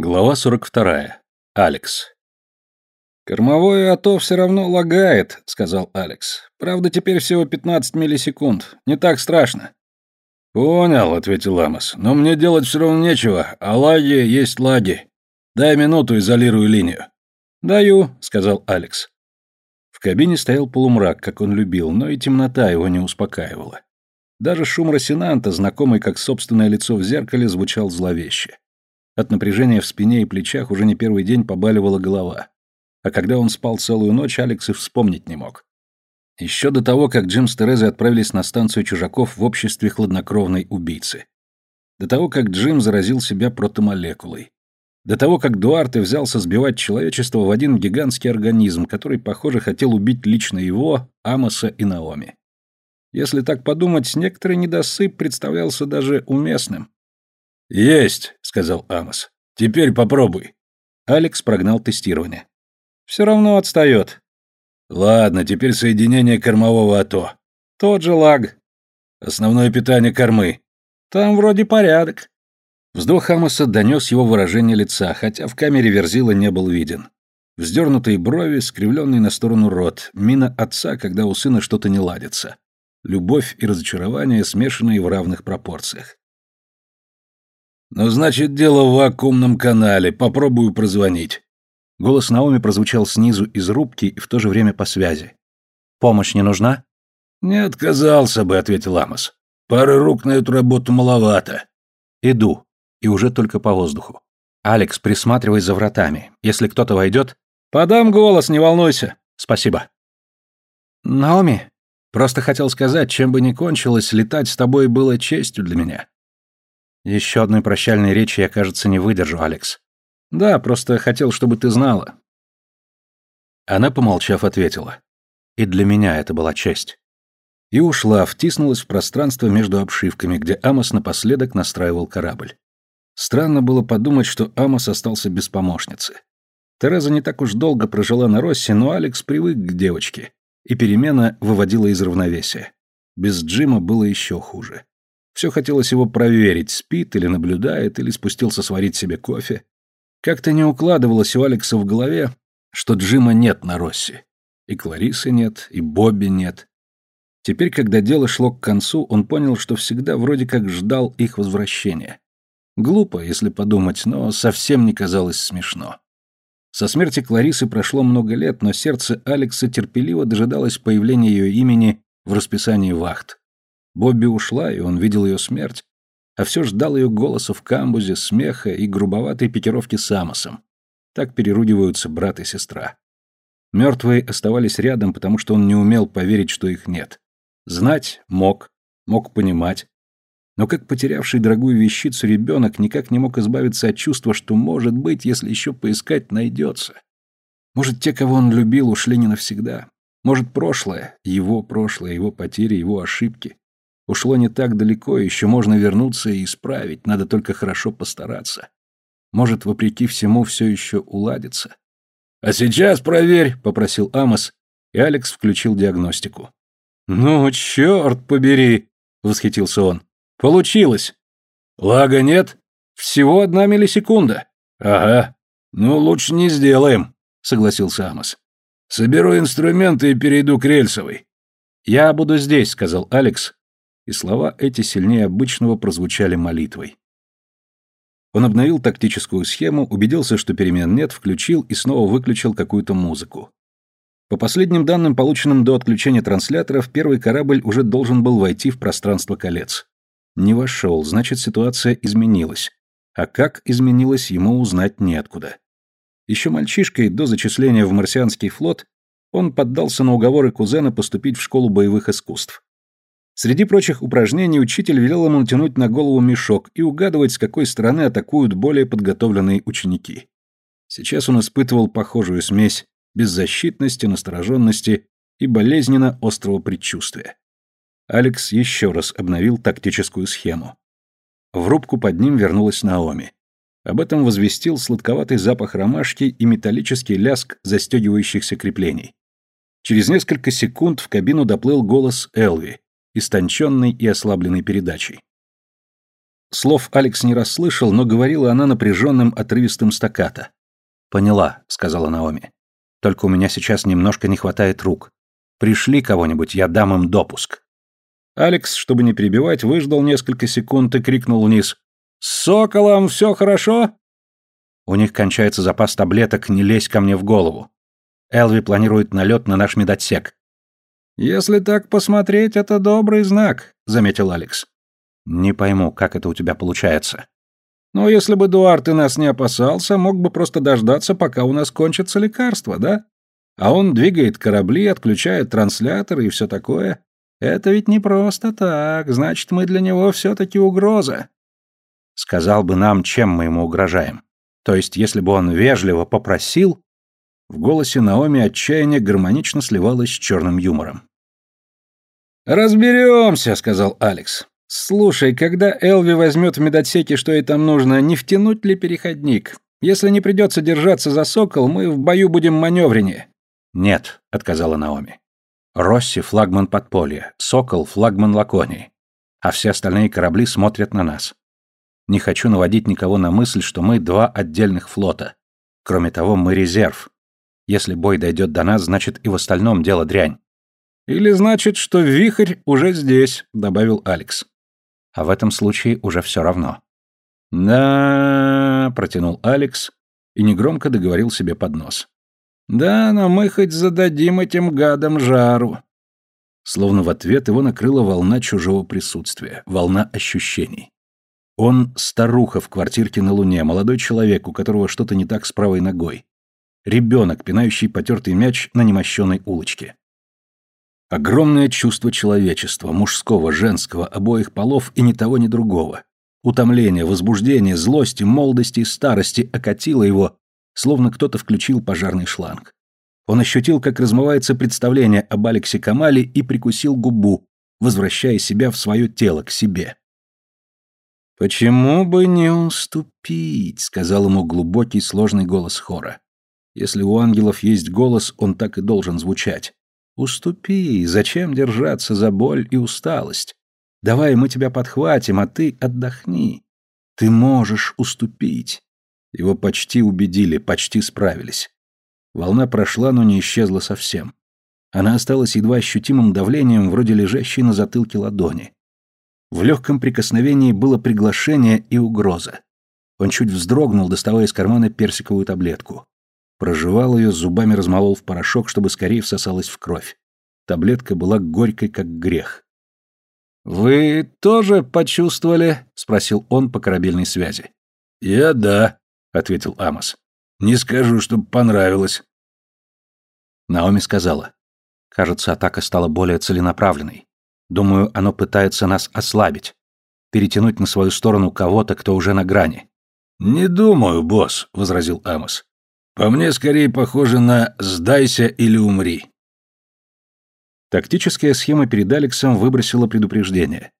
Глава 42. Алекс. «Кормовое АТО все равно лагает», — сказал Алекс. «Правда, теперь всего 15 миллисекунд. Не так страшно». «Понял», — ответил Амос. «Но мне делать все равно нечего, а лаги есть лаги. Дай минуту, изолирую линию». «Даю», — сказал Алекс. В кабине стоял полумрак, как он любил, но и темнота его не успокаивала. Даже шум Росинанта, знакомый как собственное лицо в зеркале, звучал зловеще. От напряжения в спине и плечах уже не первый день побаливала голова. А когда он спал целую ночь, Алекс и вспомнить не мог. Еще до того, как Джим с Терезой отправились на станцию чужаков в обществе хладнокровной убийцы. До того, как Джим заразил себя протомолекулой. До того, как Дуарте взялся сбивать человечество в один гигантский организм, который, похоже, хотел убить лично его, Амоса и Наоми. Если так подумать, некоторый недосып представлялся даже уместным. «Есть», — сказал Амос. «Теперь попробуй». Алекс прогнал тестирование. «Все равно отстает». «Ладно, теперь соединение кормового АТО». «Тот же лаг». «Основное питание кормы». «Там вроде порядок». Вздох Амоса донес его выражение лица, хотя в камере Верзила не был виден. Вздернутые брови, скривленный на сторону рот, мина отца, когда у сына что-то не ладится. Любовь и разочарование, смешанные в равных пропорциях. «Ну, значит, дело в вакуумном канале. Попробую прозвонить». Голос Наоми прозвучал снизу из рубки и в то же время по связи. «Помощь не нужна?» «Не отказался бы», — ответил Амос. «Пары рук на эту работу маловато». «Иду. И уже только по воздуху. Алекс, присматривай за вратами. Если кто-то войдет...» «Подам голос, не волнуйся». «Спасибо». «Наоми, просто хотел сказать, чем бы ни кончилось, летать с тобой было честью для меня. Еще одной прощальной речи я, кажется, не выдержу, Алекс. Да, просто хотел, чтобы ты знала. Она, помолчав, ответила. И для меня это была честь. И ушла, втиснулась в пространство между обшивками, где Амос напоследок настраивал корабль. Странно было подумать, что Амос остался без помощницы. Тереза не так уж долго прожила на Россе, но Алекс привык к девочке, и перемена выводила из равновесия. Без Джима было еще хуже. Все хотелось его проверить, спит или наблюдает, или спустился сварить себе кофе. Как-то не укладывалось у Алекса в голове, что Джима нет на Росси. И Кларисы нет, и Бобби нет. Теперь, когда дело шло к концу, он понял, что всегда вроде как ждал их возвращения. Глупо, если подумать, но совсем не казалось смешно. Со смерти Кларисы прошло много лет, но сердце Алекса терпеливо дожидалось появления ее имени в расписании вахт. Бобби ушла, и он видел ее смерть, а все ждал ее голоса в камбузе, смеха и грубоватой пикировки с Амосом. Так переругиваются брат и сестра. Мертвые оставались рядом, потому что он не умел поверить, что их нет. Знать мог, мог понимать. Но как потерявший дорогую вещицу ребенок никак не мог избавиться от чувства, что, может быть, если еще поискать, найдется. Может, те, кого он любил, ушли не навсегда. Может, прошлое, его прошлое, его потери, его ошибки, Ушло не так далеко, еще можно вернуться и исправить, надо только хорошо постараться. Может, вопреки всему, все еще уладится. «А сейчас проверь», — попросил Амос, и Алекс включил диагностику. «Ну, черт побери!» — восхитился он. «Получилось!» «Лага нет?» «Всего одна миллисекунда». «Ага. Ну, лучше не сделаем», — согласился Амос. «Соберу инструменты и перейду к рельсовой». «Я буду здесь», — сказал Алекс, и слова эти сильнее обычного прозвучали молитвой. Он обновил тактическую схему, убедился, что перемен нет, включил и снова выключил какую-то музыку. По последним данным, полученным до отключения трансляторов, первый корабль уже должен был войти в пространство колец. Не вошел, значит, ситуация изменилась. А как изменилась, ему узнать неоткуда. Еще мальчишкой, до зачисления в марсианский флот, он поддался на уговоры кузена поступить в школу боевых искусств. Среди прочих упражнений учитель велел ему натянуть на голову мешок и угадывать, с какой стороны атакуют более подготовленные ученики. Сейчас он испытывал похожую смесь беззащитности, настороженности и болезненно острого предчувствия. Алекс еще раз обновил тактическую схему. В рубку под ним вернулась Наоми. Об этом возвестил сладковатый запах ромашки и металлический ляск застегивающихся креплений. Через несколько секунд в кабину доплыл голос Элви, истонченной и ослабленной передачей. Слов Алекс не расслышал, но говорила она напряженным, отрывистым стаккато. «Поняла», — сказала Наоми. «Только у меня сейчас немножко не хватает рук. Пришли кого-нибудь, я дам им допуск». Алекс, чтобы не перебивать, выждал несколько секунд и крикнул вниз. «С Соколом все хорошо?» У них кончается запас таблеток, не лезь ко мне в голову. Элви планирует налет на наш медотсек. «Если так посмотреть, это добрый знак», — заметил Алекс. «Не пойму, как это у тебя получается». «Ну, если бы Дуарт и нас не опасался, мог бы просто дождаться, пока у нас кончатся лекарства, да? А он двигает корабли, отключает трансляторы и все такое. Это ведь не просто так, значит, мы для него все-таки угроза». Сказал бы нам, чем мы ему угрожаем. То есть, если бы он вежливо попросил... В голосе Наоми отчаяние гармонично сливалось с черным юмором. «Разберемся», — сказал Алекс. «Слушай, когда Элви возьмет в медотсеке, что ей там нужно, не втянуть ли переходник? Если не придется держаться за сокол, мы в бою будем маневреннее». «Нет», — отказала Наоми. «Росси — флагман подполья, сокол — флагман Лаконии, а все остальные корабли смотрят на нас. Не хочу наводить никого на мысль, что мы два отдельных флота. Кроме того, мы резерв. Если бой дойдет до нас, значит и в остальном дело дрянь. Или значит, что вихрь уже здесь, добавил Алекс. А в этом случае уже все равно. Да, протянул Алекс и негромко договорил себе под нос. Да, но мы хоть зададим этим гадам жару. Словно в ответ его накрыла волна чужого присутствия, волна ощущений. Он старуха в квартирке на Луне, молодой человек, у которого что-то не так с правой ногой. Ребенок, пинающий потертый мяч на немощенной улочке. Огромное чувство человечества, мужского, женского, обоих полов и ни того, ни другого. Утомление, возбуждение, злости, молодости и старости окатило его, словно кто-то включил пожарный шланг. Он ощутил, как размывается представление об Алексе Камале и прикусил губу, возвращая себя в свое тело, к себе. «Почему бы не уступить?» — сказал ему глубокий сложный голос хора. «Если у ангелов есть голос, он так и должен звучать. Уступи, зачем держаться за боль и усталость? Давай мы тебя подхватим, а ты отдохни. Ты можешь уступить». Его почти убедили, почти справились. Волна прошла, но не исчезла совсем. Она осталась едва ощутимым давлением, вроде лежащей на затылке ладони. В легком прикосновении было приглашение и угроза. Он чуть вздрогнул, доставая из кармана персиковую таблетку. Прожевал ее, зубами размолол в порошок, чтобы скорее всосалась в кровь. Таблетка была горькой, как грех. «Вы тоже почувствовали?» — спросил он по корабельной связи. «Я да», — ответил Амос. «Не скажу, чтоб понравилось». Наоми сказала. «Кажется, атака стала более целенаправленной. Думаю, оно пытается нас ослабить. Перетянуть на свою сторону кого-то, кто уже на грани. «Не думаю, босс», — возразил Амос. «По мне скорее похоже на «сдайся или умри». Тактическая схема перед Алексом выбросила предупреждение.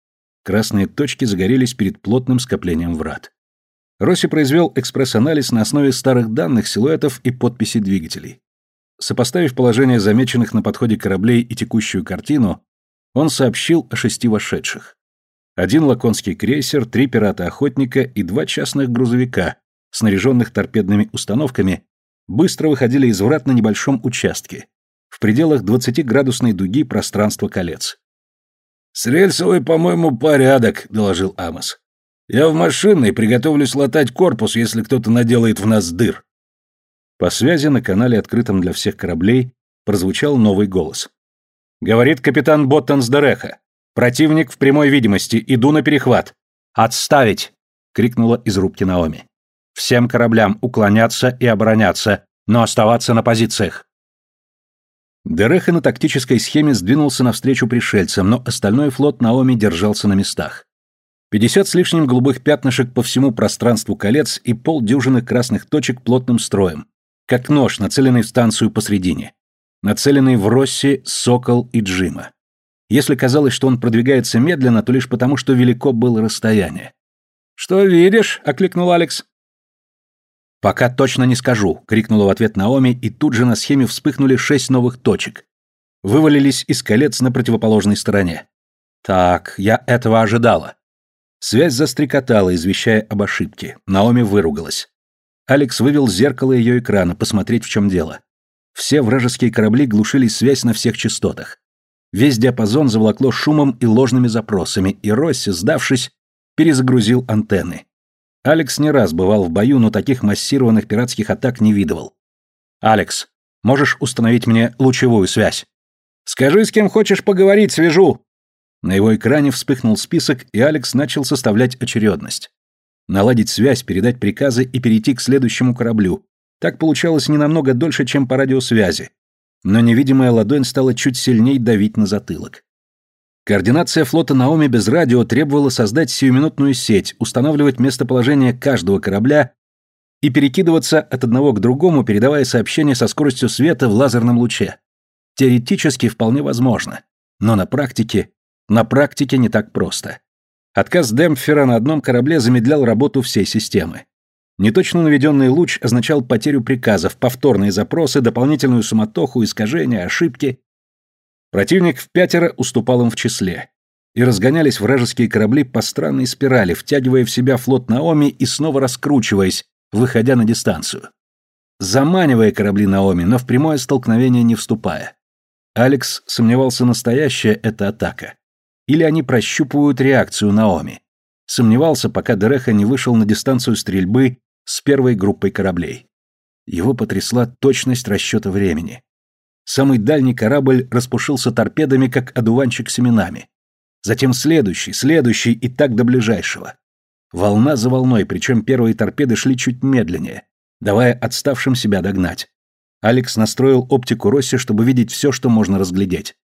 Красные точки загорелись перед плотным скоплением врат. Росси произвел экспресс-анализ на основе старых данных, силуэтов и подписи двигателей. Сопоставив положение замеченных на подходе кораблей и текущую картину, он сообщил о шести вошедших. Один лаконский крейсер, три пирата-охотника и два частных грузовика, снаряженных торпедными установками, быстро выходили из врат на небольшом участке, в пределах 20-градусной дуги пространства колец. «С рельсовой, по-моему, порядок», — доложил Амос. «Я в машинной приготовлюсь латать корпус, если кто-то наделает в нас дыр». По связи на канале, открытом для всех кораблей, прозвучал новый голос. Говорит капитан Боттонс Дереха. Противник в прямой видимости, иду на перехват. Отставить! крикнула из рубки Наоми. Всем кораблям уклоняться и обороняться, но оставаться на позициях. Дереха на тактической схеме сдвинулся навстречу пришельцам, но остальной флот Наоми держался на местах. Пятьдесят с лишним голубых пятнышек по всему пространству колец и полдюжины красных точек плотным строем, как нож, нацеленный в станцию посредине нацеленный в Росси, Сокол и Джима. Если казалось, что он продвигается медленно, то лишь потому, что велико было расстояние. «Что видишь?» — окликнул Алекс. «Пока точно не скажу», — крикнула в ответ Наоми, и тут же на схеме вспыхнули шесть новых точек. Вывалились из колец на противоположной стороне. «Так, я этого ожидала. Связь застрекотала, извещая об ошибке. Наоми выругалась. Алекс вывел зеркало ее экрана, посмотреть, в чем дело. Все вражеские корабли глушили связь на всех частотах. Весь диапазон заволокло шумом и ложными запросами, и Росси, сдавшись, перезагрузил антенны. Алекс не раз бывал в бою, но таких массированных пиратских атак не видывал. «Алекс, можешь установить мне лучевую связь?» «Скажи, с кем хочешь поговорить, свяжу!» На его экране вспыхнул список, и Алекс начал составлять очередность. Наладить связь, передать приказы и перейти к следующему кораблю. Так получалось не намного дольше, чем по радиосвязи. Но невидимая ладонь стала чуть сильнее давить на затылок. Координация флота Наоми без радио требовала создать сиюминутную сеть, устанавливать местоположение каждого корабля и перекидываться от одного к другому, передавая сообщения со скоростью света в лазерном луче. Теоретически вполне возможно, но на практике, на практике не так просто. Отказ демпфера на одном корабле замедлял работу всей системы. Неточно наведенный луч означал потерю приказов, повторные запросы, дополнительную суматоху, искажения, ошибки. Противник в пятеро уступал им в числе. И разгонялись вражеские корабли по странной спирали, втягивая в себя флот Наоми и снова раскручиваясь, выходя на дистанцию. Заманивая корабли Наоми, но в прямое столкновение не вступая. Алекс сомневался, настоящая это атака. Или они прощупывают реакцию Наоми. Сомневался, пока Дереха не вышел на дистанцию стрельбы с первой группой кораблей. Его потрясла точность расчета времени. Самый дальний корабль распушился торпедами, как одуванчик семенами. Затем следующий, следующий и так до ближайшего. Волна за волной, причем первые торпеды шли чуть медленнее, давая отставшим себя догнать. Алекс настроил оптику Росси, чтобы видеть все, что можно разглядеть.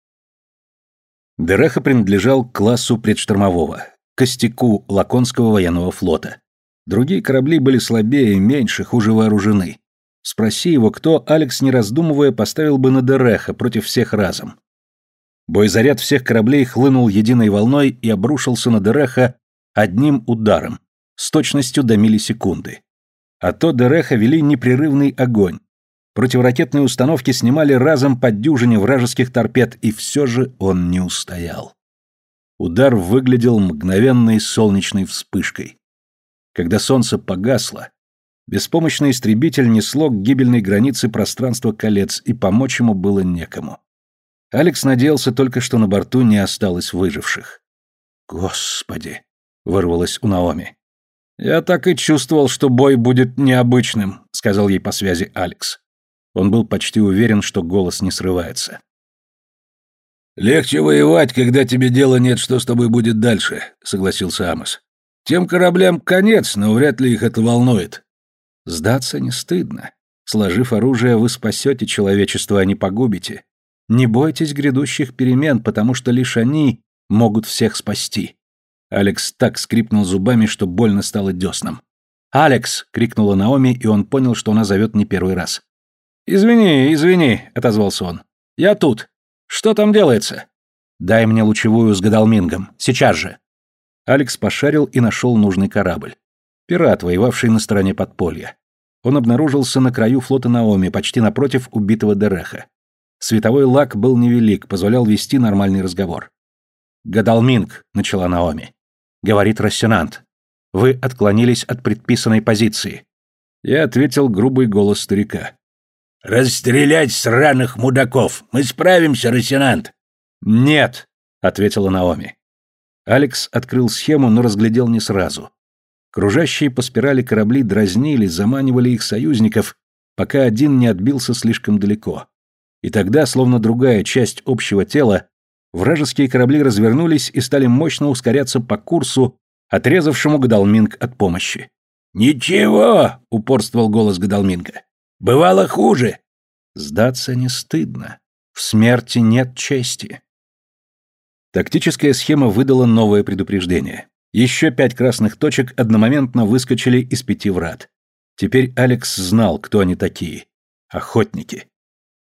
Дереха принадлежал к классу предштормового, костяку Лаконского военного флота. Другие корабли были слабее, меньше, хуже вооружены. Спроси его, кто, Алекс, не раздумывая, поставил бы на Дереха против всех разом. Боезаряд всех кораблей хлынул единой волной и обрушился на Дереха одним ударом, с точностью до миллисекунды. А то Дереха вели непрерывный огонь, Противоракетные установки снимали разом по дюжине вражеских торпед, и все же он не устоял. Удар выглядел мгновенной солнечной вспышкой. Когда солнце погасло, беспомощный истребитель несло к гибельной границе пространства колец, и помочь ему было некому. Алекс надеялся только, что на борту не осталось выживших. «Господи!» — вырвалось у Наоми. «Я так и чувствовал, что бой будет необычным», — сказал ей по связи Алекс. Он был почти уверен, что голос не срывается. «Легче воевать, когда тебе дела нет, что с тобой будет дальше», — согласился Амос. «Тем кораблям конец, но вряд ли их это волнует». «Сдаться не стыдно. Сложив оружие, вы спасете человечество, а не погубите. Не бойтесь грядущих перемен, потому что лишь они могут всех спасти». Алекс так скрипнул зубами, что больно стало деснам. «Алекс!» — крикнула Наоми, и он понял, что она зовет не первый раз. «Извини, извини», — отозвался он. «Я тут. Что там делается?» «Дай мне лучевую с Гадалмингом. Сейчас же». Алекс пошарил и нашел нужный корабль. Пират, воевавший на стороне подполья. Он обнаружился на краю флота Наоми, почти напротив убитого Дереха. Световой лак был невелик, позволял вести нормальный разговор. «Гадалминг», — начала Наоми. Говорит Рассенант. «Вы отклонились от предписанной позиции». Я ответил грубый голос старика. «Расстрелять сраных мудаков! Мы справимся, лейтенант!» «Нет!» — ответила Наоми. Алекс открыл схему, но разглядел не сразу. Кружащие по спирали корабли дразнили, заманивали их союзников, пока один не отбился слишком далеко. И тогда, словно другая часть общего тела, вражеские корабли развернулись и стали мощно ускоряться по курсу, отрезавшему Гадалминг от помощи. «Ничего!» — упорствовал голос Гадалминга. Бывало хуже. Сдаться не стыдно. В смерти нет чести. Тактическая схема выдала новое предупреждение. Еще пять красных точек одномоментно выскочили из пяти врат. Теперь Алекс знал, кто они такие. Охотники.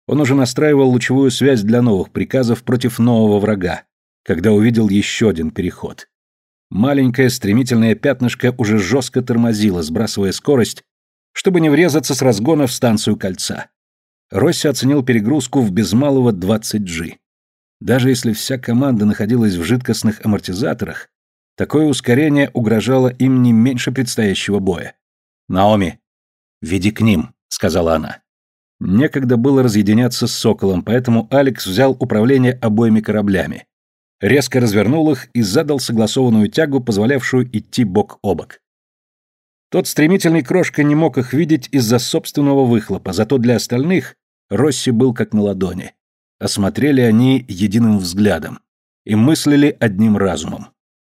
Он уже настраивал лучевую связь для новых приказов против нового врага, когда увидел еще один переход. Маленькое стремительное пятнышко уже жестко тормозило, сбрасывая скорость чтобы не врезаться с разгона в станцию кольца. Росси оценил перегрузку в без малого 20 G. Даже если вся команда находилась в жидкостных амортизаторах, Такое ускорение угрожало им не меньше предстоящего боя. «Наоми, веди к ним», — сказала она. Некогда было разъединяться с Соколом, поэтому Алекс взял управление обоими кораблями. Резко развернул их и задал согласованную тягу, позволявшую идти бок о бок. Тот стремительный крошка не мог их видеть из-за собственного выхлопа, зато для остальных Росси был как на ладони. Осмотрели они единым взглядом и мыслили одним разумом.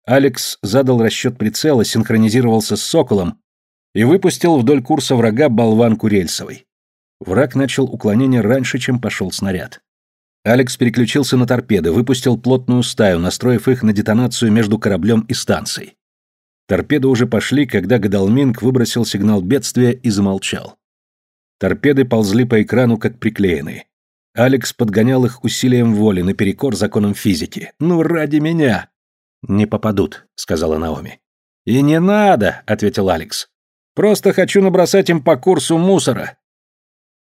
Алекс задал расчет прицела, синхронизировался с Соколом и выпустил вдоль курса врага болванку рельсовой. Враг начал уклонение раньше, чем пошел снаряд. Алекс переключился на торпеды, выпустил плотную стаю, настроив их на детонацию между кораблем и станцией. Торпеды уже пошли, когда Гадалминг выбросил сигнал бедствия и замолчал. Торпеды ползли по экрану, как приклеенные. Алекс подгонял их усилием воли, наперекор законам физики. «Ну, ради меня!» «Не попадут», — сказала Наоми. «И не надо», — ответил Алекс. «Просто хочу набросать им по курсу мусора».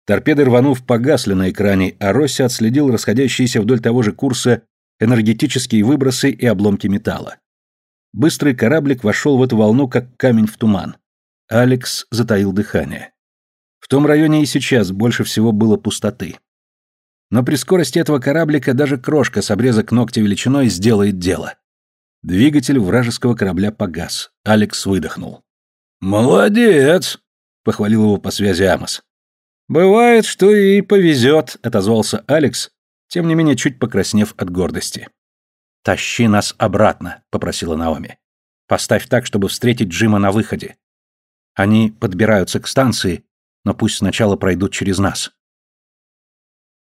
Торпеды рванув погасли на экране, а Росси отследил расходящиеся вдоль того же курса энергетические выбросы и обломки металла. Быстрый кораблик вошел в эту волну, как камень в туман. Алекс затаил дыхание. В том районе и сейчас больше всего было пустоты. Но при скорости этого кораблика даже крошка с обрезок ногтя величиной сделает дело. Двигатель вражеского корабля погас. Алекс выдохнул. «Молодец!» — похвалил его по связи Амос. «Бывает, что и повезет», — отозвался Алекс, тем не менее чуть покраснев от гордости. «Тащи нас обратно», — попросила Наоми. «Поставь так, чтобы встретить Джима на выходе. Они подбираются к станции, но пусть сначала пройдут через нас».